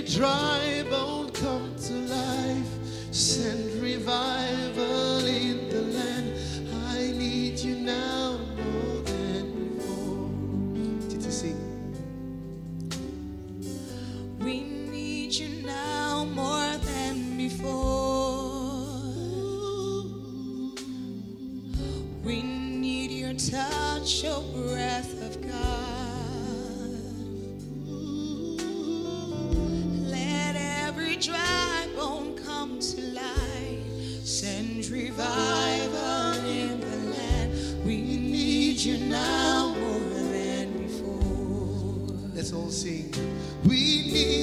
every dry bone come to life. Send revival in the land. I need you now more than before. Did? We need you now more than before. We need your touch, your breath. sing, We need.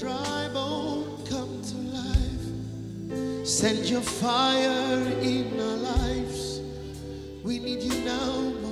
dry bone oh, come to life. Send your fire in our lives. We need you now.